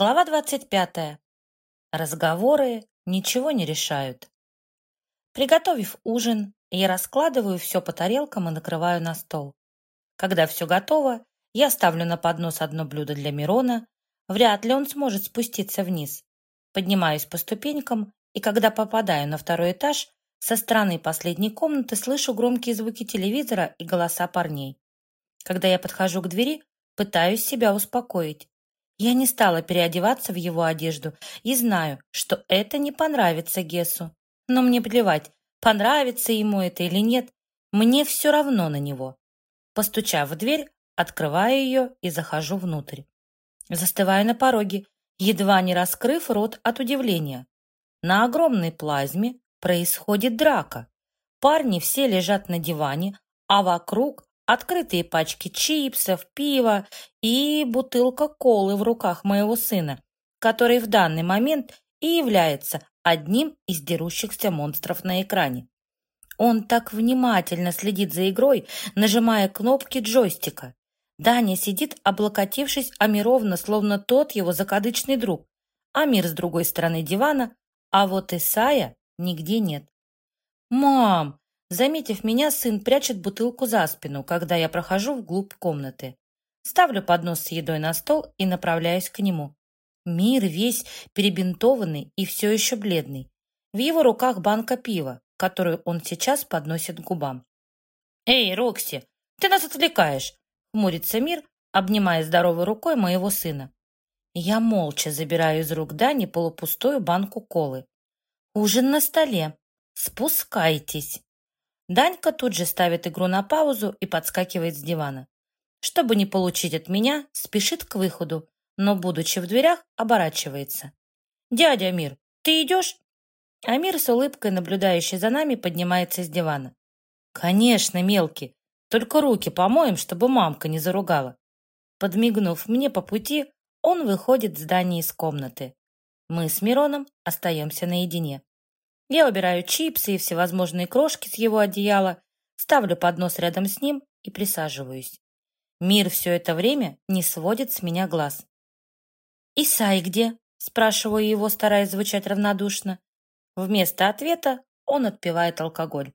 Глава 25. Разговоры ничего не решают. Приготовив ужин, я раскладываю все по тарелкам и накрываю на стол. Когда все готово, я ставлю на поднос одно блюдо для Мирона. Вряд ли он сможет спуститься вниз. Поднимаюсь по ступенькам, и когда попадаю на второй этаж, со стороны последней комнаты слышу громкие звуки телевизора и голоса парней. Когда я подхожу к двери, пытаюсь себя успокоить. Я не стала переодеваться в его одежду и знаю, что это не понравится Гесу. Но мне плевать, понравится ему это или нет, мне все равно на него. Постучав в дверь, открываю ее и захожу внутрь. Застываю на пороге, едва не раскрыв рот от удивления. На огромной плазме происходит драка. Парни все лежат на диване, а вокруг открытые пачки чипсов, пива и бутылка колы в руках моего сына, который в данный момент и является одним из дерущихся монстров на экране. Он так внимательно следит за игрой, нажимая кнопки джойстика. Даня сидит, облокотившись Амировно, словно тот его закадычный друг. Амир с другой стороны дивана, а вот Исая нигде нет. «Мам, Заметив меня, сын прячет бутылку за спину, когда я прохожу вглубь комнаты. Ставлю поднос с едой на стол и направляюсь к нему. Мир весь перебинтованный и все еще бледный. В его руках банка пива, которую он сейчас подносит к губам. «Эй, Рокси, ты нас отвлекаешь!» — хмурится Мир, обнимая здоровой рукой моего сына. Я молча забираю из рук Дани полупустую банку колы. «Ужин на столе. Спускайтесь!» Данька тут же ставит игру на паузу и подскакивает с дивана. Чтобы не получить от меня, спешит к выходу, но, будучи в дверях, оборачивается. «Дядя Амир, ты идешь?» Амир с улыбкой, наблюдающий за нами, поднимается с дивана. «Конечно, мелкий. Только руки помоем, чтобы мамка не заругала». Подмигнув мне по пути, он выходит с здания из комнаты. Мы с Мироном остаемся наедине. Я убираю чипсы и всевозможные крошки с его одеяла, ставлю поднос рядом с ним и присаживаюсь. Мир все это время не сводит с меня глаз. «Исай где?» – спрашиваю его, стараясь звучать равнодушно. Вместо ответа он отпивает алкоголь.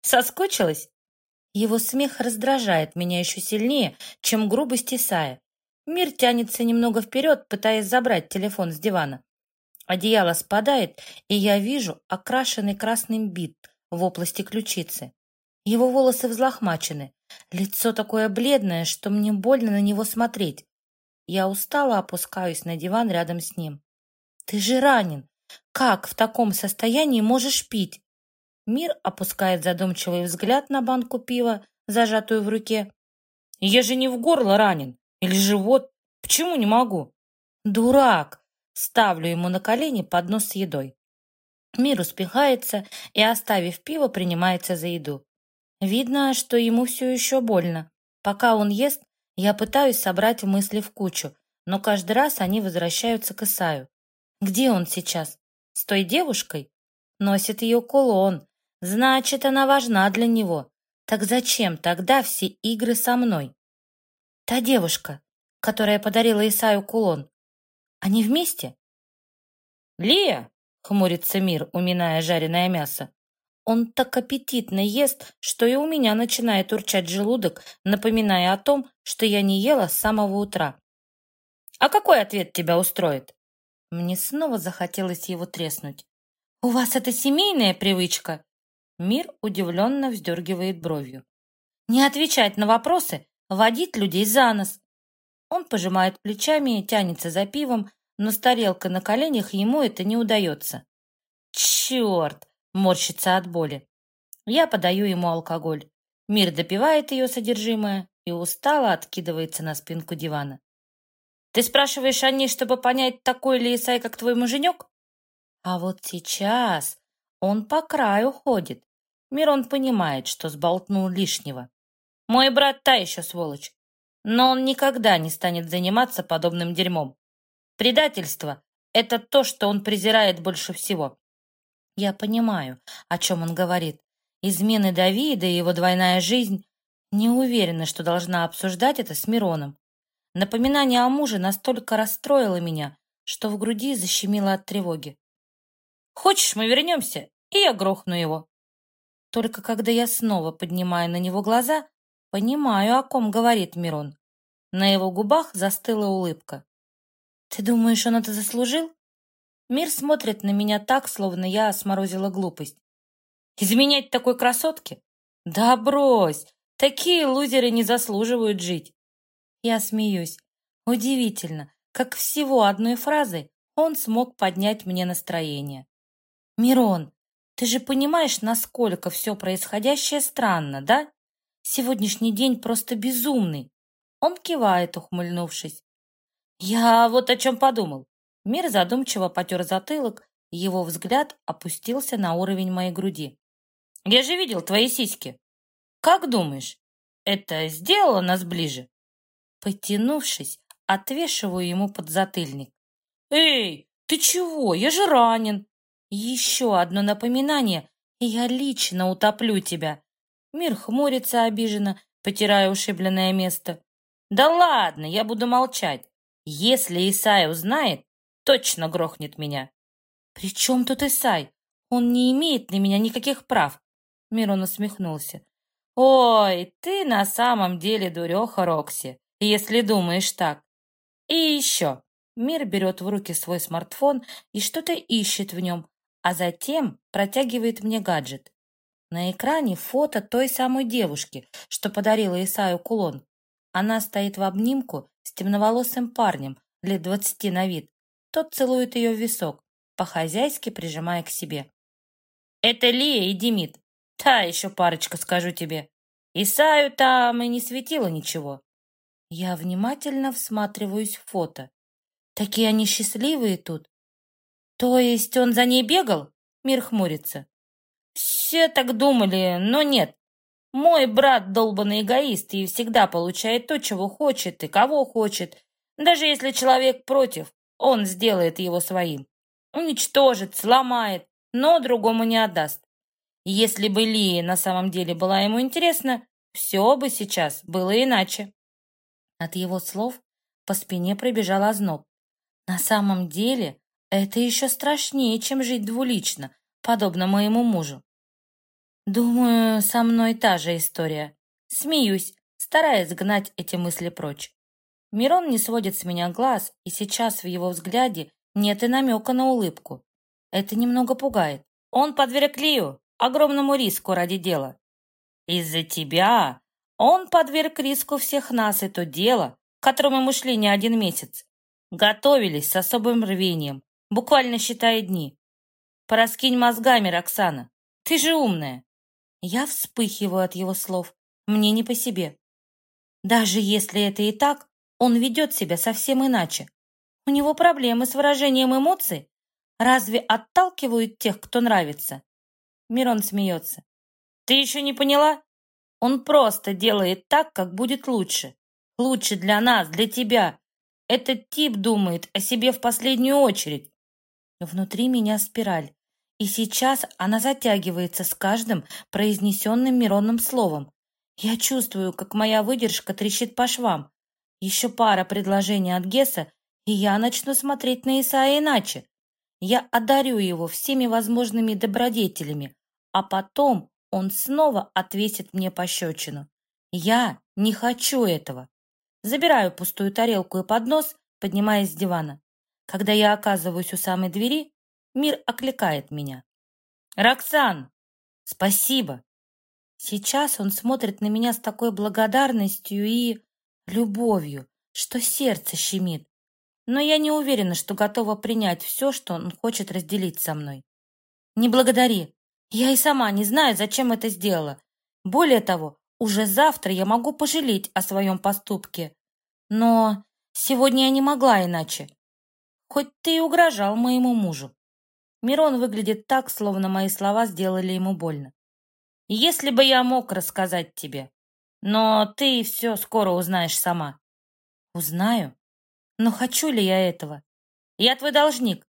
«Соскучилась?» Его смех раздражает меня еще сильнее, чем грубость Исая. Мир тянется немного вперед, пытаясь забрать телефон с дивана. Одеяло спадает, и я вижу окрашенный красным бит в области ключицы. Его волосы взлохмачены, лицо такое бледное, что мне больно на него смотреть. Я устало опускаюсь на диван рядом с ним. «Ты же ранен! Как в таком состоянии можешь пить?» Мир опускает задумчивый взгляд на банку пива, зажатую в руке. «Я же не в горло ранен! Или живот! Почему не могу?» «Дурак! Ставлю ему на колени поднос с едой. Мир успехается и, оставив пиво, принимается за еду. Видно, что ему все еще больно. Пока он ест, я пытаюсь собрать мысли в кучу, но каждый раз они возвращаются к Исаю. Где он сейчас? С той девушкой? Носит ее кулон. Значит, она важна для него. Так зачем тогда все игры со мной? Та девушка, которая подарила Исаю кулон, они вместе? Лия, хмурится Мир, уминая жареное мясо. Он так аппетитно ест, что и у меня начинает урчать желудок, напоминая о том, что я не ела с самого утра. А какой ответ тебя устроит? Мне снова захотелось его треснуть. «У вас это семейная привычка?» Мир удивленно вздергивает бровью. «Не отвечать на вопросы, водить людей за нос. Он пожимает плечами и тянется за пивом, но с тарелкой на коленях ему это не удается. «Черт!» — морщится от боли. Я подаю ему алкоголь. Мир допивает ее содержимое и устало откидывается на спинку дивана. «Ты спрашиваешь о ней, чтобы понять, такой ли Исай, как твой муженек?» А вот сейчас он по краю ходит. Мирон понимает, что сболтнул лишнего. «Мой брат та еще сволочь но он никогда не станет заниматься подобным дерьмом. Предательство — это то, что он презирает больше всего. Я понимаю, о чем он говорит. Измены Давида и его двойная жизнь. Не уверена, что должна обсуждать это с Мироном. Напоминание о муже настолько расстроило меня, что в груди защемило от тревоги. «Хочешь, мы вернемся, и я грохну его?» Только когда я снова поднимаю на него глаза, понимаю, о ком говорит Мирон. На его губах застыла улыбка. «Ты думаешь, он это заслужил?» Мир смотрит на меня так, словно я сморозила глупость. «Изменять такой красотке? Да брось! Такие лузеры не заслуживают жить!» Я смеюсь. Удивительно, как всего одной фразой он смог поднять мне настроение. «Мирон, ты же понимаешь, насколько все происходящее странно, да? Сегодняшний день просто безумный. Он кивает, ухмыльнувшись. Я вот о чем подумал. Мир задумчиво потер затылок, его взгляд опустился на уровень моей груди. Я же видел твои сиськи. Как думаешь, это сделало нас ближе? Подтянувшись, отвешиваю ему подзатыльник. Эй, ты чего? Я же ранен. Еще одно напоминание, и я лично утоплю тебя. Мир хмурится обиженно, потирая ушибленное место. Да ладно, я буду молчать. Если Исай узнает, точно грохнет меня. При чем тут Исай? Он не имеет на меня никаких прав. Мирон усмехнулся. Ой, ты на самом деле дуреха, Рокси, если думаешь так. И еще. Мир берет в руки свой смартфон и что-то ищет в нем, а затем протягивает мне гаджет. На экране фото той самой девушки, что подарила Исаю кулон. Она стоит в обнимку с темноволосым парнем, лет двадцати на вид. Тот целует ее в висок, по-хозяйски прижимая к себе. «Это Лия и Демид. Та еще парочка, скажу тебе. Исаю там и не светило ничего». Я внимательно всматриваюсь в фото. Такие они счастливые тут. То есть он за ней бегал? Мир хмурится. Все так думали, но нет. Мой брат долбанный эгоист и всегда получает то, чего хочет и кого хочет. Даже если человек против, он сделает его своим. Уничтожит, сломает, но другому не отдаст. Если бы Лия на самом деле была ему интересна, все бы сейчас было иначе. От его слов по спине пробежал озноб. На самом деле это еще страшнее, чем жить двулично, подобно моему мужу. Думаю, со мной та же история. Смеюсь, стараясь гнать эти мысли прочь. Мирон не сводит с меня глаз, и сейчас в его взгляде нет и намека на улыбку. Это немного пугает. Он подверг Лию огромному риску ради дела. Из-за тебя он подверг риску всех нас и то дело, к которому мы шли не один месяц. Готовились с особым рвением, буквально считая дни. Пораскинь мозгами, Роксана. Ты же умная. Я вспыхиваю от его слов. Мне не по себе. Даже если это и так, он ведет себя совсем иначе. У него проблемы с выражением эмоций. Разве отталкивают тех, кто нравится? Мирон смеется. Ты еще не поняла? Он просто делает так, как будет лучше. Лучше для нас, для тебя. Этот тип думает о себе в последнюю очередь. Внутри меня спираль, и сейчас она затягивается с каждым произнесенным Миронным словом. Я чувствую, как моя выдержка трещит по швам. Еще пара предложений от Гесса, и я начну смотреть на Исаия иначе. Я одарю его всеми возможными добродетелями, а потом он снова отвесит мне пощечину. Я не хочу этого. Забираю пустую тарелку и поднос, поднимаясь с дивана. Когда я оказываюсь у самой двери, мир окликает меня. «Роксан! Спасибо!» Сейчас он смотрит на меня с такой благодарностью и любовью, что сердце щемит. Но я не уверена, что готова принять все, что он хочет разделить со мной. Не благодари. Я и сама не знаю, зачем это сделала. Более того, уже завтра я могу пожалеть о своем поступке. Но сегодня я не могла иначе. Хоть ты и угрожал моему мужу. Мирон выглядит так, словно мои слова сделали ему больно. Если бы я мог рассказать тебе, но ты все скоро узнаешь сама. Узнаю? Но хочу ли я этого? Я твой должник.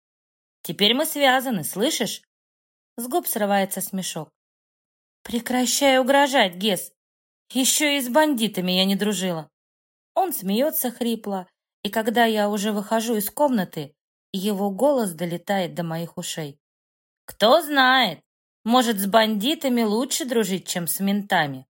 Теперь мы связаны, слышишь? С губ срывается смешок. Прекращай угрожать, Гес. Еще и с бандитами я не дружила. Он смеется хрипло, и когда я уже выхожу из комнаты, Его голос долетает до моих ушей. «Кто знает, может, с бандитами лучше дружить, чем с ментами.